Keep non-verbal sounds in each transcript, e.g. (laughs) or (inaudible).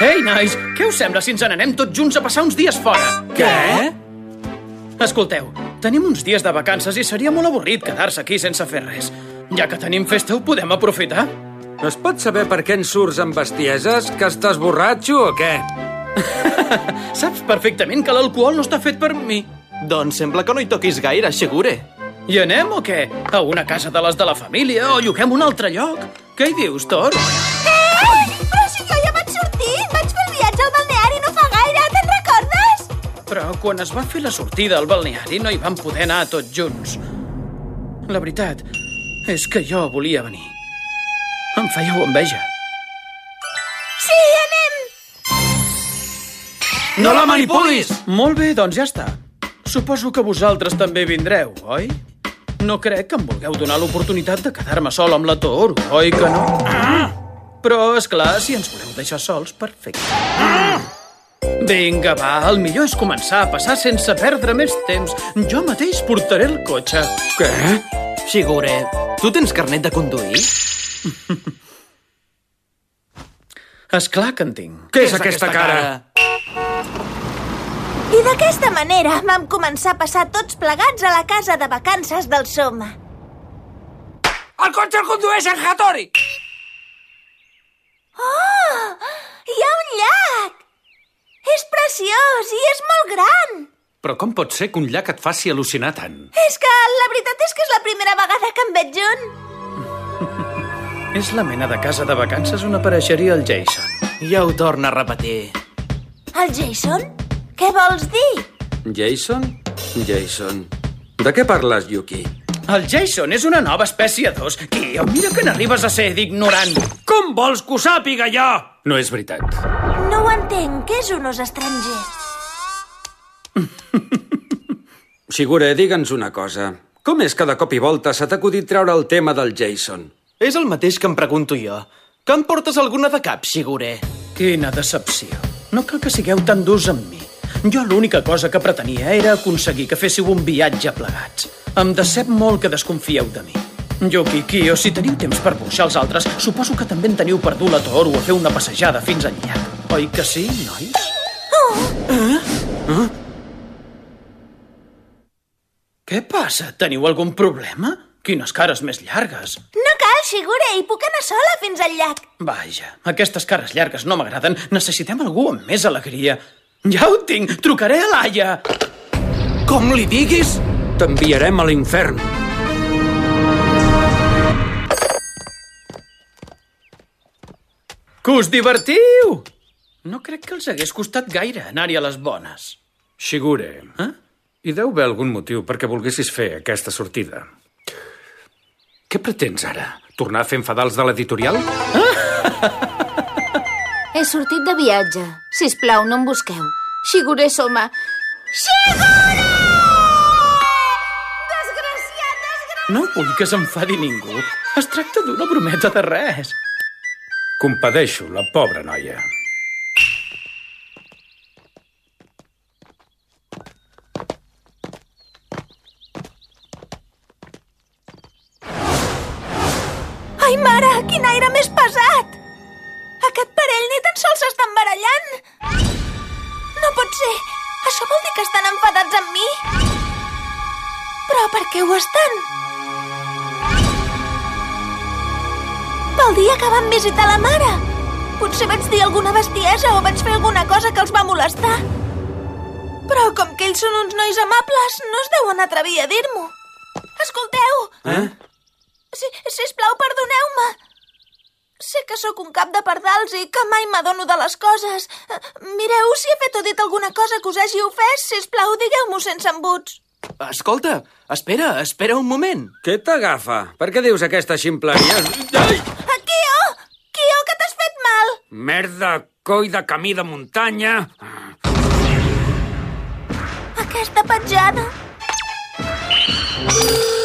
Ei, nois, què us sembla si ens n'anem tots junts a passar uns dies fora? Què? Escolteu, tenim uns dies de vacances i seria molt avorrit quedar-se aquí sense fer res. Ja que tenim festa, ho podem aprofitar. Es pot saber per què ens surts amb bestieses? Que estàs borratxo o què? (laughs) Saps perfectament que l'alcohol no està fet per mi. Doncs sembla que no hi toquis gaire, Segure. I anem o què? A una casa de les de la família o lloguem un altre lloc? Què hi dius, Thor? Però quan es va fer la sortida al balneari no hi vam poder anar tots junts. La veritat és que jo volia venir. Em fèieu enveja. Sí, anem! No la manipulis! Molt bé, doncs ja està. Suposo que vosaltres també vindreu, oi? No crec que em vulgueu donar l'oportunitat de quedar-me sol amb la Toro, oi que no? Però, és clar, si ens voleu deixar sols, perfecte. Vinga, va, el millor és començar a passar sense perdre més temps. Jo mateix portaré el cotxe. Què? Segure, tu tens carnet de conduir? És clar que en tinc. Què és aquesta cara? I d'aquesta manera vam començar a passar tots plegats a la casa de vacances del Soma. El cotxe el condueix en Hattori! Oh! Hi ha un llac! És preciós i és molt gran! Però com pot ser que un llac et faci al·lucinar tant? És que la veritat és que és la primera vegada que em veig junt. (laughs) És la mena de casa de vacances on apareixeria el Jason. Ja ho torna a repetir. El Jason? Què vols dir? Jason? Jason. De què parles, Yuki? El Jason és una nova espècie d'os. Tio, mira que n'arribes a ser d'ignorant. Com vols que ho sàpiga jo? No és veritat. No ho entenc. Què és un os estranger? (laughs) Sigure, digue'ns una cosa. Com és que de cop i volta s'ha acudit treure el tema del Jason? És el mateix que em pregunto jo. Que em portes alguna de cap, Segure? Quina decepció. No cal que sigueu tan durs amb mi. Jo l'única cosa que pretenia era aconseguir que féssiu un viatge plegats. Em decep molt que desconfieu de mi. Yuki, Kyo, si teniu temps per burxar els altres, suposo que també en teniu per dur la Toro a fer una passejada fins al llac. Oi que sí, nois? Eh? Què passa? Teniu algun problema? Quines cares més llargues. No cal, Shigure, i puc anar sola fins al llac. Vaja, aquestes cares llargues no m'agraden. Necessitem algú amb més alegria. Ja ho tinc! Trucaré a l'Aia! Com li diguis? T'enviarem a l'infern. Que us divertiu! No crec que els hagués costat gaire anar-hi a les bones. Shigure, Eh? Hi deu haver algun motiu perquè volguessis fer aquesta sortida. Què pretens ara? Tornar a fer enfadar els de l'editorial? (laughs) He sortit de viatge. Si us plau, no em busqueu. Shigure Soma. Desgraciat, desgraciat! No vull que s'enfadi ningú. Es tracta d'una brometa de res. Compadeixo la pobra noia. Ai, mare, quin aire més pesat! Aquest parell ni tan sols s'estan barallant. No pot ser. Això vol dir que estan enfadats amb mi? Però per què ho estan? Pel dia que vam visitar la mare. Potser vaig dir alguna bestiesa o vaig fer alguna cosa que els va molestar. Però com que ells són uns nois amables, no es deuen atrevir a dir-m'ho. Escolteu! Eh? Si, sisplau, perdoneu-me. Sé que sóc un cap de pardals i que mai m'adono de les coses. Eh, Mireu, si he fet o dit alguna cosa que us hagi ofès, sisplau, digueu-m'ho sense embuts. Escolta, espera, espera un moment. Què t'agafa? Per què dius aquesta ximpleria? Ai! Ah, Kio! Kio, que t'has fet mal? Merda, coi de camí de muntanya. Aquesta petjada. Jason!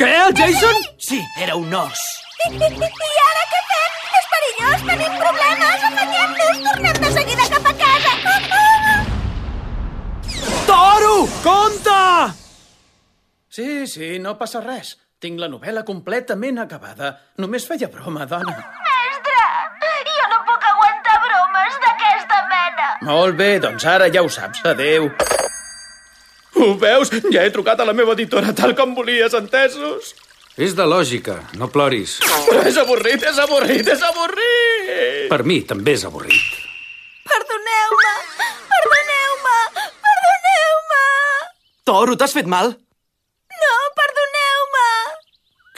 Què, el Jason? Sí, era un os. I, i, I ara què fem? És perillós, tenim problemes. Afanyem-nos, tornem de seguida cap a casa. Toro! Compte! Sí, sí, no passa res. Tinc la novel·la completament acabada. Només feia broma, dona. Mestre, jo no puc aguantar bromes. Molt bé, doncs ara ja ho saps. Adéu. Ho veus? Ja he trucat a la meva editora tal com volies, entesos? És de lògica, no ploris. Però és avorrit, és avorrit, és avorrit! Per mi també és avorrit. Perdoneu-me! Perdoneu-me! Perdoneu-me! Toro, t'has fet mal? No, perdoneu-me!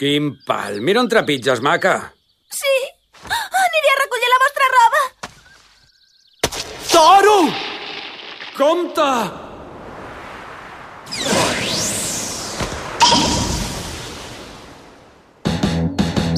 Quin pal. Mira on trepitges, maca. Sí, aniré a recollir la vostra roba. Toro! Compte!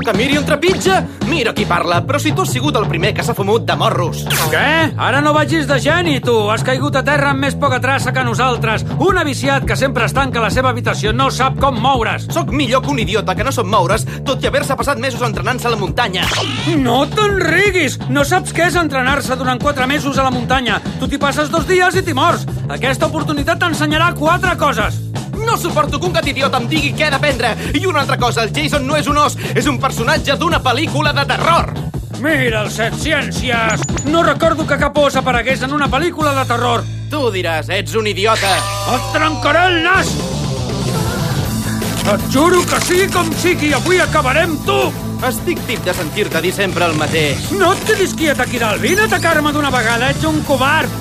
Que miri on trepitja! Mira qui parla, però si tu has sigut el primer que s'ha fumut de morros. Què? Ara no vagis de geni, tu! Has caigut a terra amb més poca traça que nosaltres. Un aviciat que sempre es tanca a la seva habitació no sap com moure's. Sóc millor que un idiota que no sap moure's, tot i haver-se passat mesos entrenant-se a la muntanya. No te'n riguis! No saps què és entrenar-se durant quatre mesos a la muntanya. Tu t'hi passes dos dies i t'hi mors. Aquesta oportunitat t'ensenyarà quatre coses. No suporto que un gat idiota em digui què he d'aprendre. I una altra cosa, el Jason no és un os, és un personatge d'una pel·lícula de terror. Mira el set ciències! No recordo que cap os aparegués en una pel·lícula de terror. Tu diràs, ets un idiota. Et trencaré el nas! Et juro que sigui com sigui, avui acabarem tu! Estic tip de sentir-te dir sempre el mateix. No et quedis quiet aquí dalt, vine a atacar-me d'una vegada, ets un covard!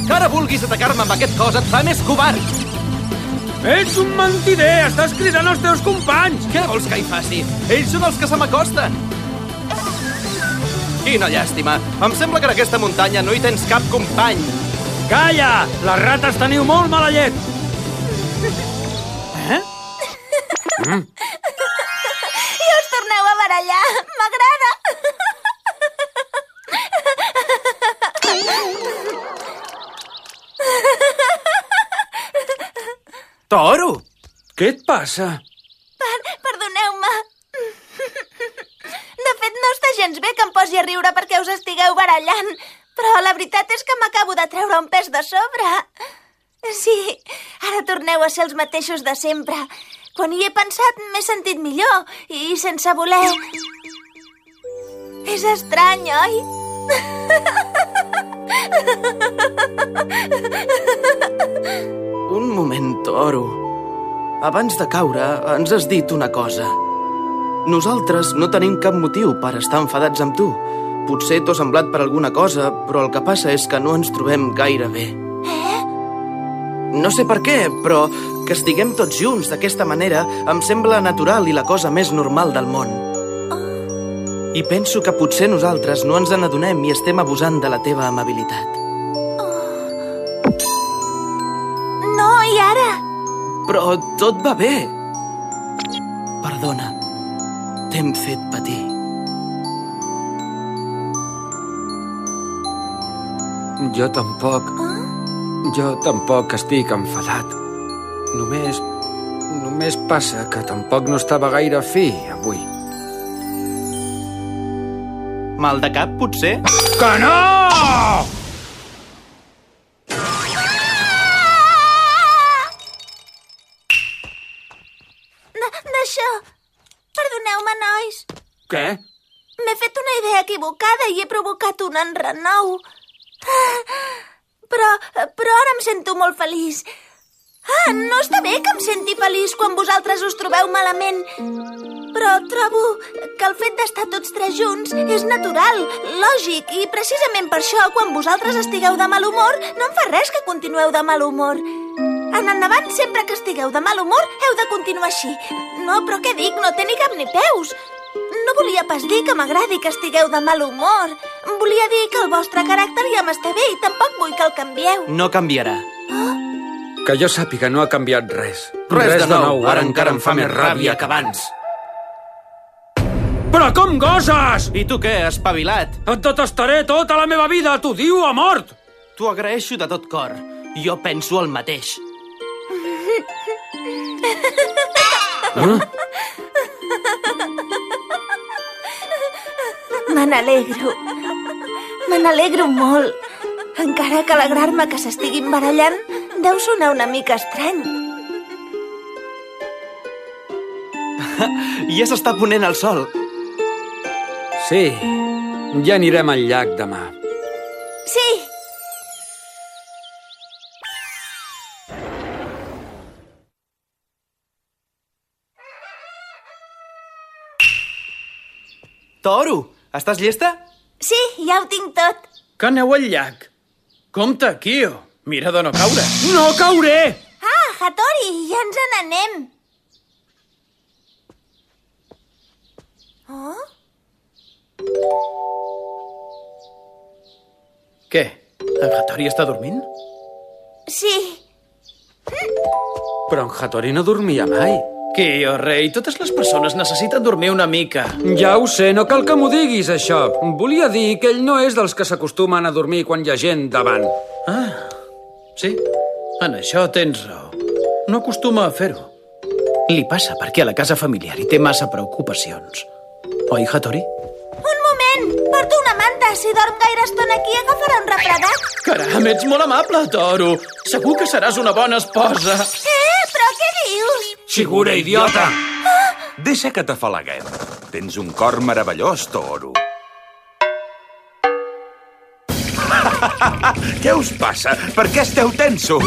Que ara vulguis atacar-me amb aquest cos et fa més covard. Ets un mentider, estàs cridant els teus companys! Què vols que hi faci? Ells són els que se m'acosten. Quina llàstima. Em sembla que en aquesta muntanya no hi tens cap company. Calla! Les rates teniu molt mala llet! (laughs) Eh? I Toro! Què et passa? Per Perdoneu-me. De fet, no està gens bé que em posi a riure perquè us estigueu barallant, però la veritat és que m'acabo de treure un pes de sobre. Sí, ara torneu a ser els mateixos de sempre. Quan hi he pensat, m'he sentit millor, i sense voler... És estrany, oi? (laughs) Un moment, Toro. Abans de caure, ens has dit una cosa. Nosaltres no tenim cap motiu per estar enfadats amb tu. Potser t'ho semblat per alguna cosa, però el que passa és que no ens trobem gaire bé. Eh? No sé per què, però que estiguem tots junts d'aquesta manera em sembla natural i la cosa més normal del món. I penso que potser nosaltres no ens n'adonem i estem abusant de la teva amabilitat. Però tot va bé. Perdona, t'hem fet patir. Jo tampoc. Jo tampoc estic enfadat. Només... Només passa que tampoc no estava gaire fi, avui. Mal de cap, potser? Que no! Nois. Què? M'he fet una idea equivocada i he provocat un enrenou. Però, però ara em sento molt feliç. Ah, no està bé que em senti feliç quan vosaltres us trobeu malament. Però trobo que el fet d'estar tots tres junts és natural, lògic, i precisament per això, quan vosaltres estigueu de mal humor, no em fa res que continueu de mal humor. En endavant, sempre que estigueu de mal humor, heu de continuar així. No, però què dic? No té ni cap ni peus. No volia pas dir que m'agradi que estigueu de mal humor. Volia dir que el vostre caràcter ja m'està bé i tampoc vull que el canvieu. No canviarà. Que jo sàpiga no ha canviat res. Res, de, nou, ara encara em fa més ràbia que abans. Però com goses? I tu què, espavilat? Et detestaré tota la meva vida, t'ho diu a mort! T'ho agraeixo de tot cor. Jo penso el mateix. Me n'alegro. Me n'alegro molt. Encara que alegrar-me que s'estiguin barallant deu sonar una mica estrany. Ja s'està ponent el sol. Sí, ja anirem al llac demà. Toro, estàs llesta? Sí, ja ho tinc tot. Que aneu al llac. Compte, Kio. Mira de no caure. No cauré! Ah, Hattori, ja ens n'anem. Oh? Què? En Hattori està dormint? Sí. Però en Hattori no dormia mai. Kio, rei, totes les persones necessiten dormir una mica. Ja ho sé, no cal que m'ho diguis, això. Volia dir que ell no és dels que s'acostumen a dormir quan hi ha gent davant. Ah, sí, en això tens raó. No acostuma a fer-ho. Li passa perquè a la casa familiar hi té massa preocupacions. Oi, Hattori? Un moment, porto una manta. Si dorm gaire estona aquí agafarà un refredat. Caram, ets molt amable, Toro. Segur que seràs una bona esposa. Què dius? Sigura, idiota! (gasps) Deixa que t'afalaguem. Tens un cor meravellós, Toro. (laughs) Què us passa? Per què esteu tensos?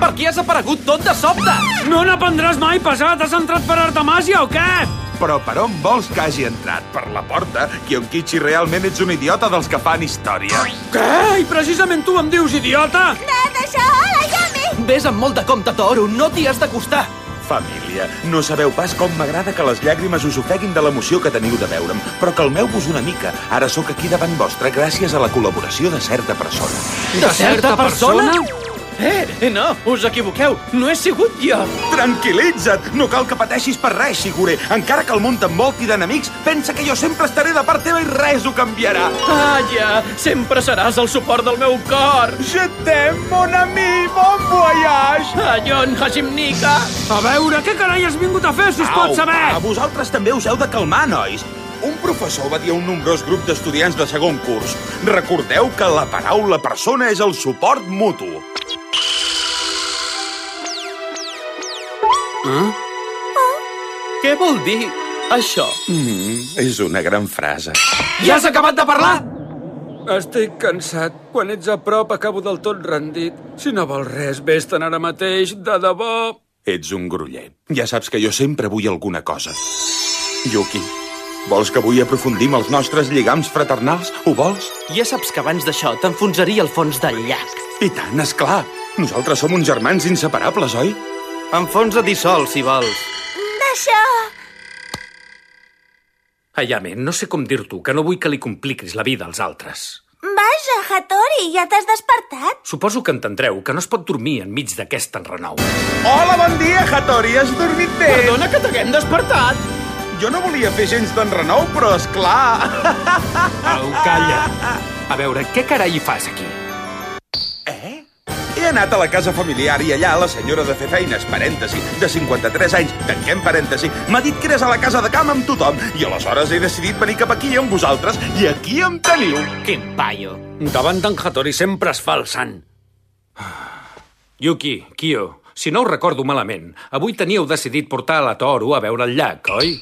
Per què has aparegut tot de sobte? No n'aprendràs mai, pesat! Has entrat per Artemàsia o què? Però per on vols que hagi entrat? Per la porta? Kionkichi, realment ets un idiota dels que fan història. Què? I precisament tu em dius idiota? Res, això, hola, Yami! Ves amb molt de compte, Toro, no t'hi has d'acostar. Família, no sabeu pas com m'agrada que les llàgrimes us ofeguin de l'emoció que teniu de veure'm, però calmeu-vos una mica. Ara sóc aquí davant vostre gràcies a la col·laboració de certa persona. De certa persona? Eh, no, us equivoqueu. No he sigut jo. Tranquil·litza't! No cal que pateixis per res, Sigure. Encara que el món t'envolti d'enemics, pensa que jo sempre estaré de part teva i res ho canviarà. Calla, sempre seràs el suport del meu cor. Je t'aime, mon ami, bon voyage! Allon, Hashimnika. A veure, què carai has vingut a fer, si es pot saber? A vosaltres també us heu de calmar, nois. Un professor va dir a un nombrós grup d'estudiants de segon curs Recordeu que la paraula persona és el suport mutu. Què vol dir això? Mm, és una gran frase. Ja has acabat de parlar? Estic cansat. Quan ets a prop acabo del tot rendit. Si no vols res, vés-te'n ara mateix, de debò. Ets un grullet. Ja saps que jo sempre vull alguna cosa. Yuki, vols que avui aprofundim els nostres lligams fraternals? Ho vols? Ja saps que abans d'això t'enfonsaria al fons del llac. I tant, és clar. Nosaltres som uns germans inseparables, oi? Enfonsa dissol, si vols. D'això... Ayame, no sé com dir-t'ho, que no vull que li compliquis la vida als altres. Vaja, Hattori, ja t'has despertat? Suposo que entendreu que no es pot dormir enmig d'aquest enrenou. Hola, bon dia, Hattori. Has dormit bé? Perdona que t'haguem despertat. Jo no volia fer gens d'enrenou, però és clar. Au, calla. A veure, què carai hi fas aquí? Eh? Anat a la casa familiar i allà la senyora de fer feines, parèntesi, de 53 anys, tanquem parèntesi, m'ha dit que eres a la casa de camp amb tothom i aleshores he decidit venir cap aquí amb vosaltres i aquí em teniu. Quin paio. Davant d'en Hattori sempre es fa el sant. Yuki, Kyo, si no ho recordo malament, avui teníeu decidit portar la Toro a veure el llac, oi?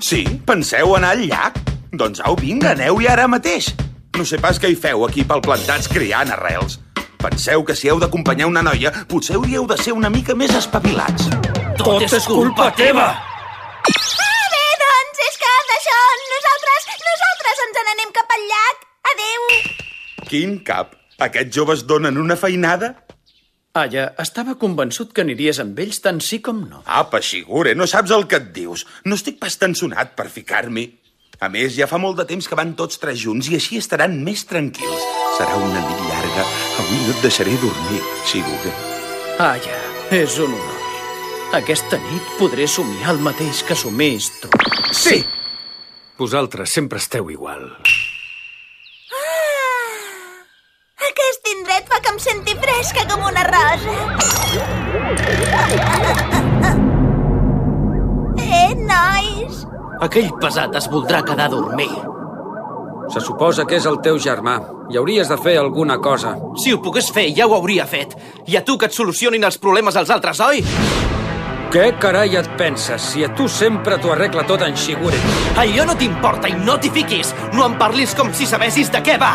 Sí? Penseu anar al llac? Doncs au, vinga, aneu-hi ara mateix. No sé pas què hi feu aquí pel plantats criant arrels. Penseu que si heu d'acompanyar una noia, potser hauríeu de ser una mica més espavilats. Tot és culpa teva. Ah, bé, doncs, és que d'això nosaltres, nosaltres ens n'anem cap al llac. Adéu. Quin cap? Aquests joves donen una feinada? Aya, estava convençut que aniries amb ells tant sí com no. Apa, Xigure, no saps el que et dius. No estic pas tan sonat per ficar-m'hi. A més, ja fa molt de temps que van tots tres junts i així estaran més tranquils. Serà una nit llarga. Avui no et deixaré dormir, Xigure. Aya, és un honor. Aquesta nit podré somiar el mateix que somis tu. Sí! Vosaltres sempre esteu igual. Aquest indret fa que em senti fresca com una rosa. Eh, nois? Aquell pesat es voldrà quedar a dormir. Se suposa que és el teu germà. I hauries de fer alguna cosa. Si ho pogués fer, ja ho hauria fet. I a tu que et solucionin els problemes als altres, oi? Què carai et penses, si a tu sempre t'ho arregla tot en Shigure? Allò no t'importa i no t'hi fiquis! No em parlis com si sabessis de què va!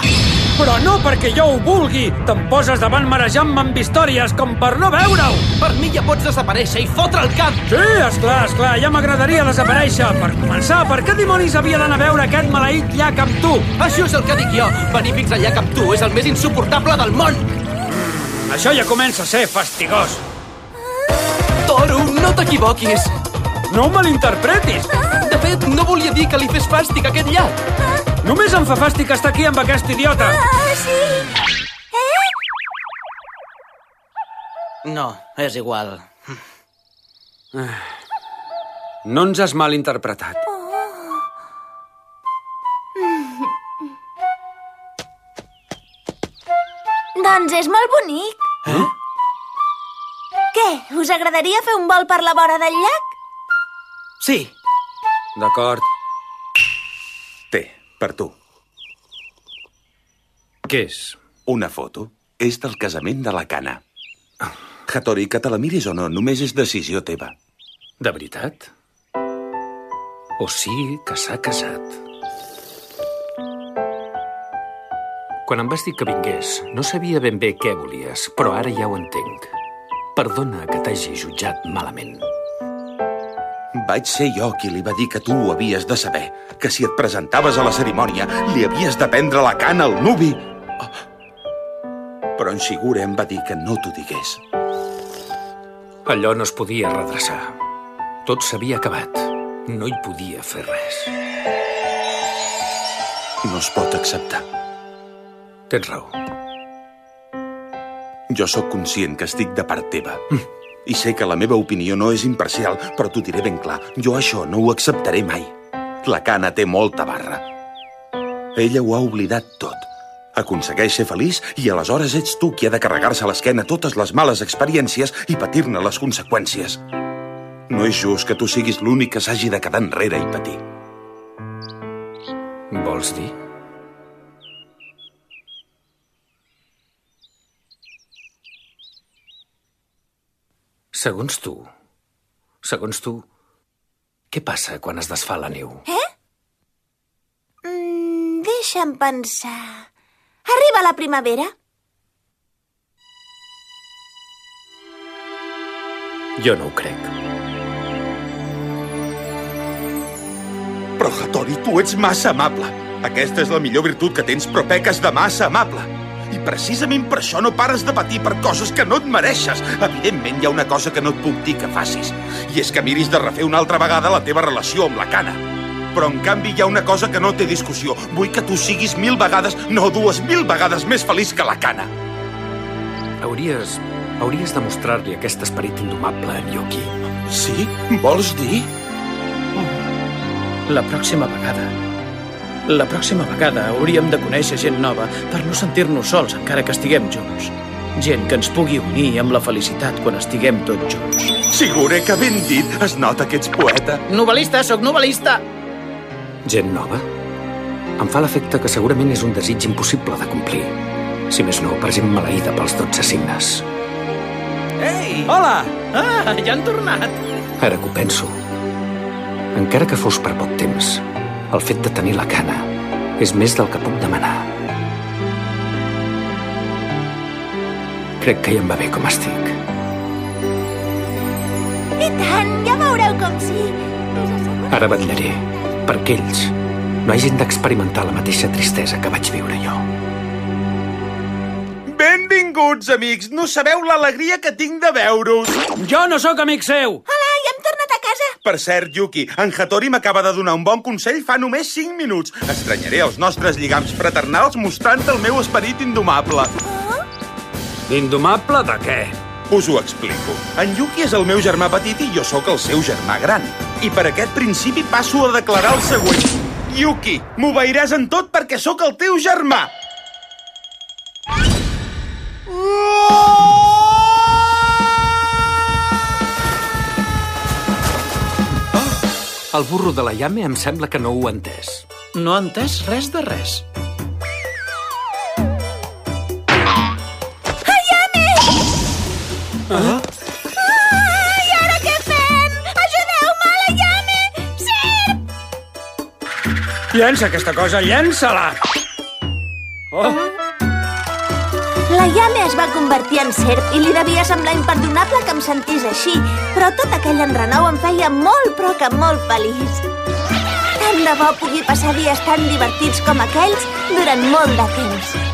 Però no perquè jo ho vulgui! Te'n poses davant marejant-me amb històries com per no veure-ho! Per mi ja pots desaparèixer i fotre el cap! Sí, esclar, esclar, ja m'agradaria desaparèixer. Per començar, per què dimonis havia d'anar a veure aquest maleït llac amb tu? Això és el que dic jo! Venir fins allà amb tu és el més insuportable del món! Això ja comença a ser fastigós. Toro, no t'equivoquis! No ho malinterpretis! De fet, no volia dir que li fes fàstic a aquest llac. Només em fa fàstic estar aquí amb aquest idiota. Ah, sí! Eh? No, és igual. No ens has malinterpretat. Doncs és molt bonic. Eh? Què? Us agradaria fer un vol per la vora del llac? Sí, D'acord. Té, per tu. Què és? Una foto. És del casament de la cana. Hattori, que te la miris o no, només és decisió teva. De veritat? O sí que s'ha casat. Quan em vas dir que vingués, no sabia ben bé què volies, però ara ja ho entenc. Perdona que t'hagi jutjat malament. Vaig ser jo qui li va dir que tu ho havies de saber, que si et presentaves a la cerimònia li havies de prendre la cana al nuvi. Oh. Però en Shigure em va dir que no t'ho digués. Allò no es podia redreçar. Tot s'havia acabat. No hi podia fer res. No es pot acceptar. Tens raó. Jo sóc conscient que estic de part teva. I sé que la meva opinió no és imparcial, però t'ho diré ben clar. Jo això no ho acceptaré mai. La Cana té molta barra. Ella ho ha oblidat tot. Aconsegueix ser feliç i aleshores ets tu qui ha de carregar-se a l'esquena totes les males experiències i patir-ne les conseqüències. No és just que tu siguis l'únic que s'hagi de quedar enrere i patir. Vols dir? Segons tu, segons tu, què passa quan es desfà la neu? Mm, deixa'm pensar. Arriba la primavera? Jo no ho crec. Però, Hattori, tu ets massa amable. Aquesta és la millor virtut que tens, però peques de massa amable. I precisament per això no pares de patir per coses que no et mereixes. Evidentment, hi ha una cosa que no et puc dir que facis. I és que miris de refer una altra vegada la teva relació amb la cana. Però, en canvi, hi ha una cosa que no té discussió. Vull que tu siguis mil vegades, no dues mil vegades més feliç que la cana. Hauries... hauries de mostrar-li aquest esperit indomable a en Yuki. Sí? Vols dir? La pròxima vegada. La pròxima vegada hauríem de conèixer gent nova per no sentir-nos sols encara que estiguem junts. Gent que ens pugui unir amb la felicitat quan estiguem tots junts. Sigure que ben dit. Es nota que ets poeta. novel·lista, sóc novel·lista. Gent nova? Em fa l'efecte que segurament és un desig impossible de complir. Si més no, per gent maleïda pels 12 signes. Ei! Hola! Ah, ja han tornat. Ara que ho penso, encara que fos per poc temps, el fet de tenir la cana és més del que puc demanar. Crec que ja em va bé com estic. I tant, ja veureu com sí. Ara vetllaré perquè ells no hagin d'experimentar la mateixa tristesa que vaig viure jo. Benvinguts, amics. No sabeu l'alegria que tinc de veure-us. Jo no sóc amic seu! Hola, Per cert, Yuki, en Hattori m'acaba de donar un bon consell fa només 5 minuts. Estranyaré els nostres lligams fraternals mostrant el meu esperit indomable. Indomable de què? Us ho explico. En Yuki és el meu germà petit i jo sóc el seu germà gran. I per aquest principi passo a declarar el següent. Yuki, m'obeiràs en tot perquè sóc el teu germà. El burro de la Yame em sembla que no ho ha entès. No ha entès res de res. Ayame! Ah? Ara què fem? Ajudeu-me, la Yame! Llença aquesta cosa, llença-la! Llame es va convertir en serp i li devia semblar imperdonable que em sentís així, però tot aquell enrenou em feia molt, però que molt feliç. Tant de bo pugui passar dies tan divertits com aquells durant molt de temps.